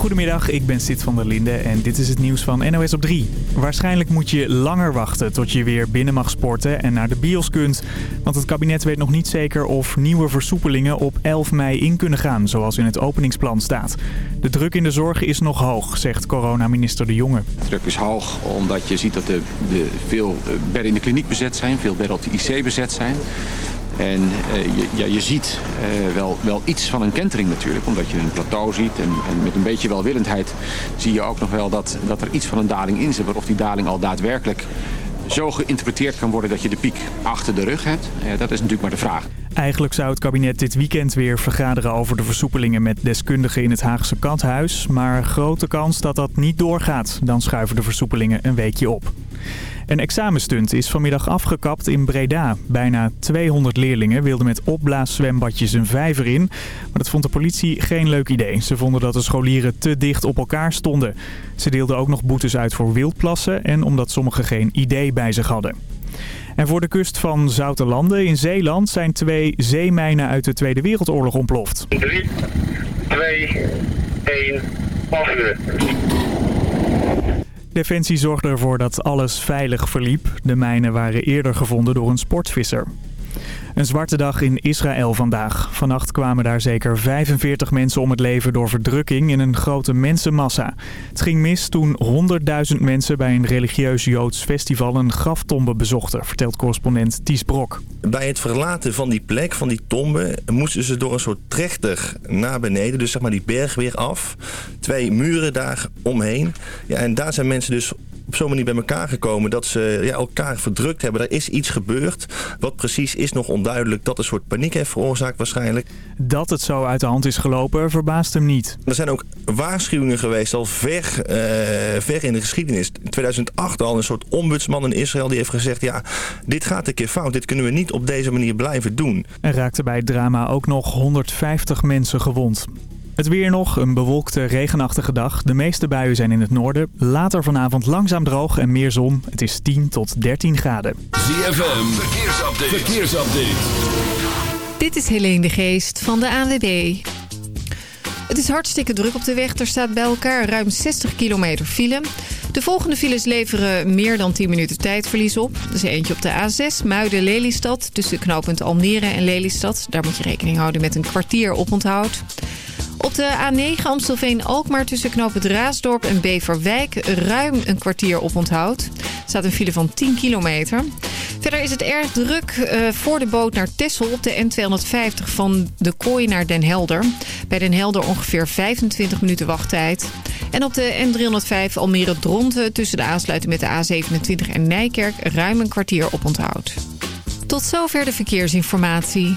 Goedemiddag, ik ben Sid van der Linde en dit is het nieuws van NOS op 3. Waarschijnlijk moet je langer wachten tot je weer binnen mag sporten en naar de bios kunt. Want het kabinet weet nog niet zeker of nieuwe versoepelingen op 11 mei in kunnen gaan, zoals in het openingsplan staat. De druk in de zorg is nog hoog, zegt coronaminister De Jonge. De druk is hoog omdat je ziet dat de, veel bedden in de kliniek bezet zijn, veel bedden op de IC bezet zijn. En uh, je, ja, je ziet uh, wel, wel iets van een kentering natuurlijk, omdat je een plateau ziet. En, en, met een beetje welwillendheid zie je ook nog wel dat, dat er iets van een daling in zit. Maar of die daling al daadwerkelijk zo geïnterpreteerd kan worden dat je de piek achter de rug hebt, uh, dat is natuurlijk maar de vraag. Eigenlijk zou het kabinet dit weekend weer vergaderen over de versoepelingen met deskundigen in het Haagse Kathuis. Maar grote kans dat dat niet doorgaat. Dan schuiven de versoepelingen een weekje op. Een examenstunt is vanmiddag afgekapt in Breda. Bijna 200 leerlingen wilden met opblaaszwembadjes een vijver in. Maar dat vond de politie geen leuk idee. Ze vonden dat de scholieren te dicht op elkaar stonden. Ze deelden ook nog boetes uit voor wildplassen en omdat sommigen geen idee bij zich hadden. En voor de kust van Zoutelanden in Zeeland zijn twee zeemijnen uit de Tweede Wereldoorlog ontploft. 3, 2, 1, afvuren. Defensie zorgde ervoor dat alles veilig verliep. De mijnen waren eerder gevonden door een sportvisser. Een zwarte dag in Israël vandaag. Vannacht kwamen daar zeker 45 mensen om het leven door verdrukking in een grote mensenmassa. Het ging mis toen 100.000 mensen bij een religieus Joods festival een graftombe bezochten, vertelt correspondent Ties Brok. Bij het verlaten van die plek, van die tombe, moesten ze door een soort trechter naar beneden. Dus zeg maar die berg weer af. Twee muren daar omheen. Ja, en daar zijn mensen dus op zo'n manier bij elkaar gekomen dat ze ja, elkaar verdrukt hebben. Er is iets gebeurd. Wat precies is nog onduidelijk. Dat een soort paniek heeft veroorzaakt waarschijnlijk. Dat het zo uit de hand is gelopen verbaast hem niet. Er zijn ook waarschuwingen geweest al ver, uh, ver in de geschiedenis. In 2008 al een soort ombudsman in Israël die heeft gezegd... ja, dit gaat een keer fout. Dit kunnen we niet op deze manier blijven doen. Er raakten bij het drama ook nog 150 mensen gewond. Het weer nog, een bewolkte, regenachtige dag. De meeste buien zijn in het noorden. Later vanavond langzaam droog en meer zon. Het is 10 tot 13 graden. ZFM, verkeersupdate. verkeersupdate. Dit is Helene de Geest van de ANWB. Het is hartstikke druk op de weg. Er staat bij elkaar ruim 60 kilometer file. De volgende files leveren meer dan 10 minuten tijdverlies op. Er is eentje op de A6, Muiden-Lelystad. Tussen knooppunt Almere en Lelystad. Daar moet je rekening houden met een kwartier oponthoud. Op de A9 Amstelveen-Alkmaar tussen knooppunt Raasdorp en Beverwijk... ruim een kwartier oponthoud. Er staat een file van 10 kilometer. Verder is het erg druk uh, voor de boot naar Texel op de N250 van de Kooi naar Den Helder. Bij Den Helder ongeveer 25 minuten wachttijd. En op de N305 Almere-Dronten tussen de aansluiting met de A27 en Nijkerk ruim een kwartier oponthoud. Tot zover de verkeersinformatie.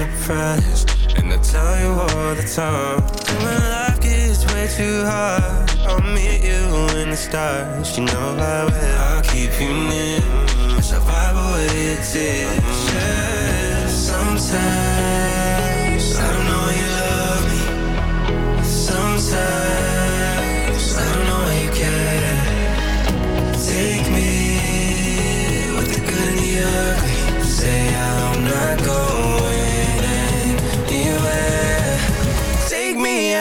It's no surprise, and I tell you all the time. When life gets way too hard, I'll meet you in the stars. You know I will. I'll keep you near, survive away your tears. Yeah, sometimes I don't know you love me. Sometimes I don't know you care. Take me with the good and the ugly. Say I'm not going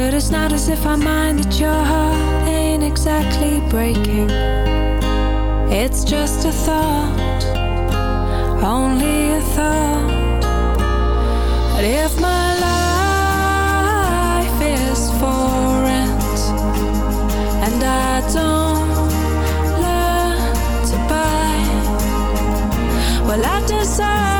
But it's not as if I mind that your heart ain't exactly breaking. It's just a thought, only a thought. But if my life is for rent And I don't learn to buy Well, I decide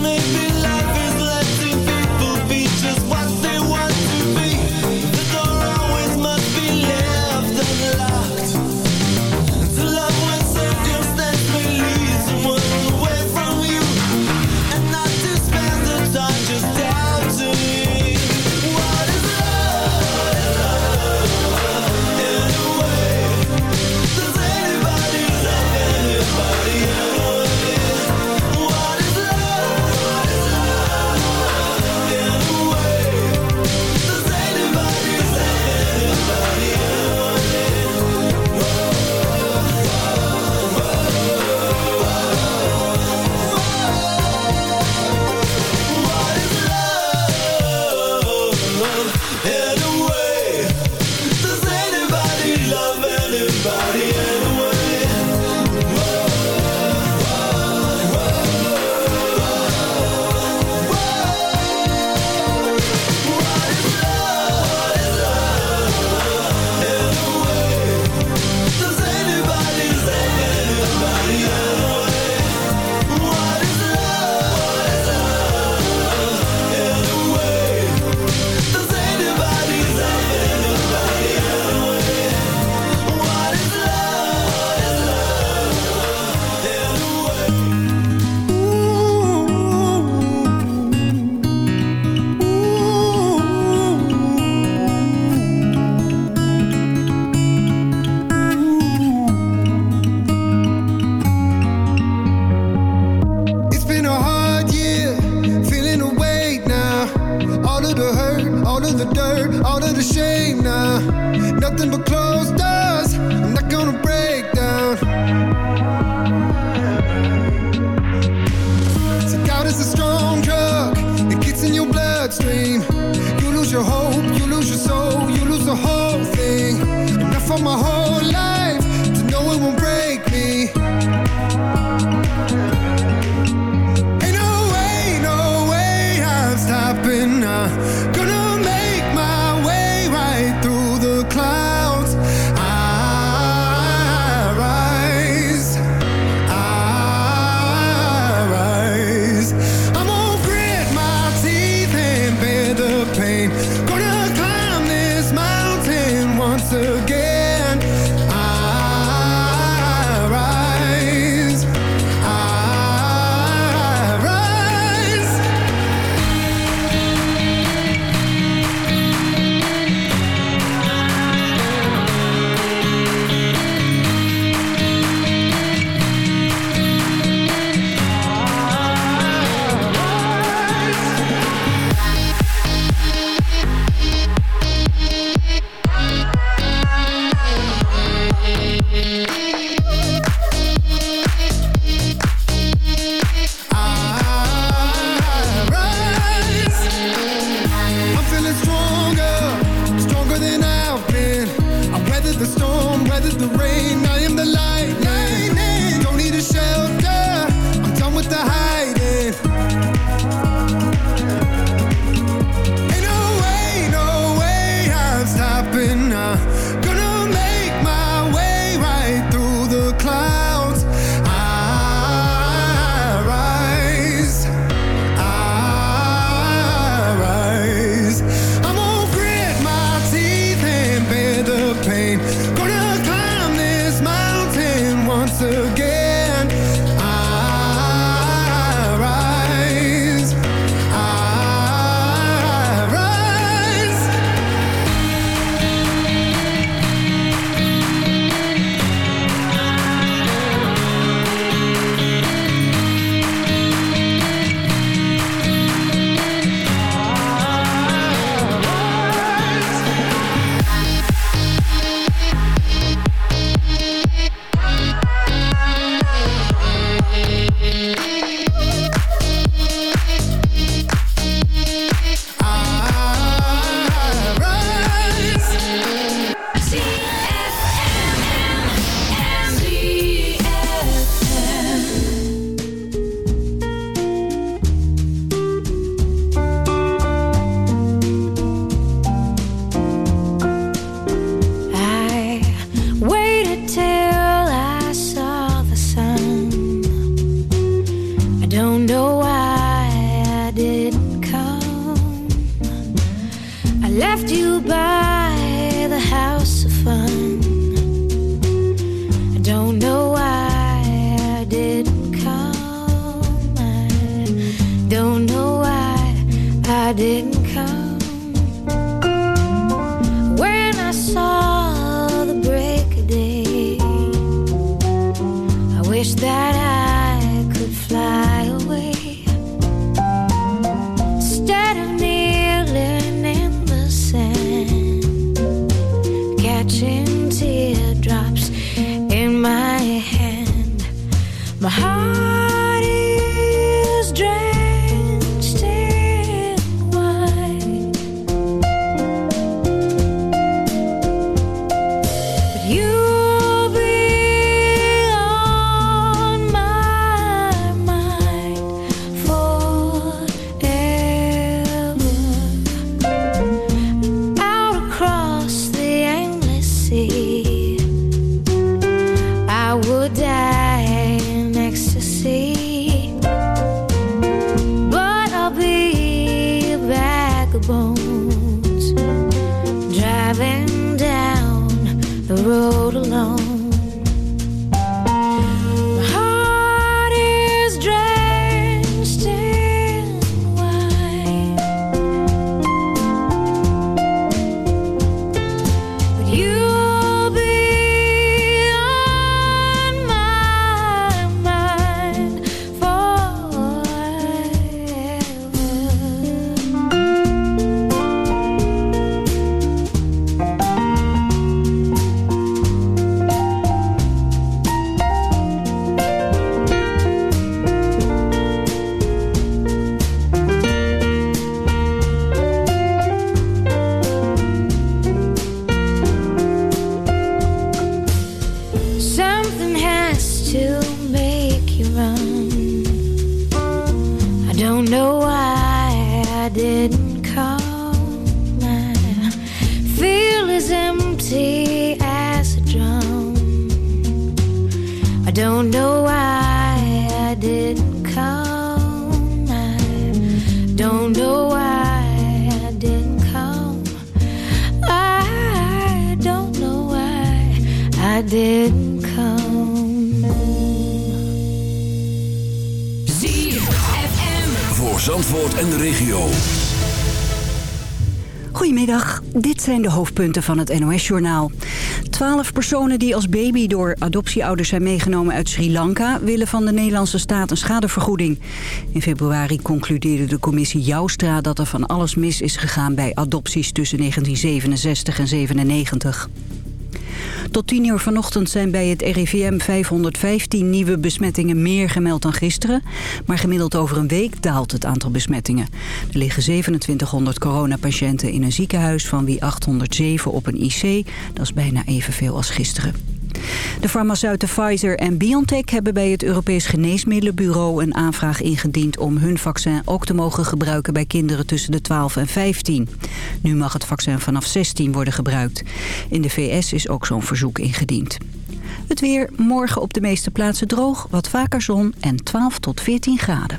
Maybe catching teardrops in my hand, my heart don't know why I didn't come. I don't know why I didn't come. Voor Zandvoort en de regio. Goedemiddag, dit zijn de hoofdpunten van het NOS-journaal. Twaalf personen die als baby door adoptieouders zijn meegenomen uit Sri Lanka... willen van de Nederlandse staat een schadevergoeding. In februari concludeerde de commissie Joustra dat er van alles mis is gegaan... bij adopties tussen 1967 en 97. Tot 10 uur vanochtend zijn bij het RIVM 515 nieuwe besmettingen meer gemeld dan gisteren. Maar gemiddeld over een week daalt het aantal besmettingen. Er liggen 2700 coronapatiënten in een ziekenhuis van wie 807 op een IC. Dat is bijna evenveel als gisteren. De farmaceuten Pfizer en BioNTech hebben bij het Europees Geneesmiddelenbureau een aanvraag ingediend om hun vaccin ook te mogen gebruiken bij kinderen tussen de 12 en 15. Nu mag het vaccin vanaf 16 worden gebruikt. In de VS is ook zo'n verzoek ingediend. Het weer morgen op de meeste plaatsen droog, wat vaker zon en 12 tot 14 graden.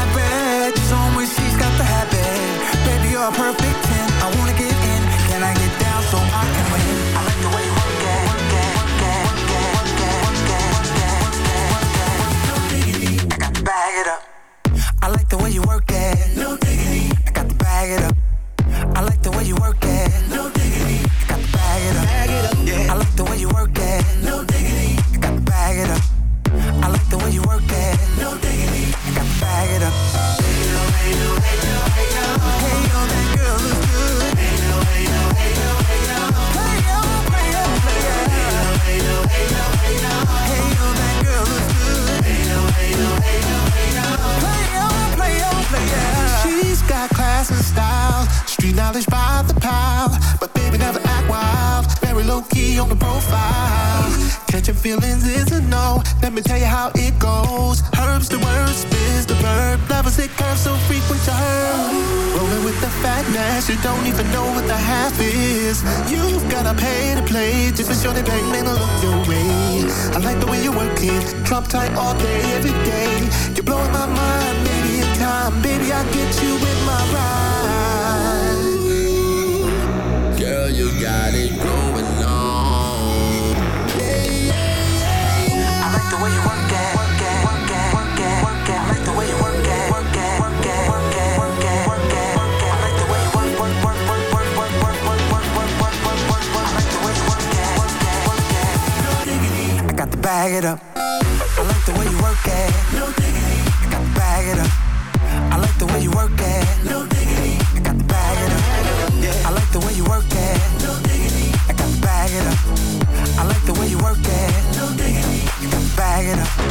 you're perfect what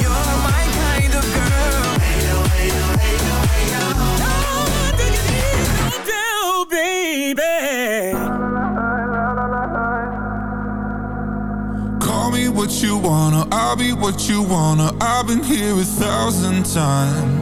you wanna, disappear no doll baby call me what you want I'll be what you wanna. I've been here a thousand times.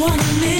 Wanna miss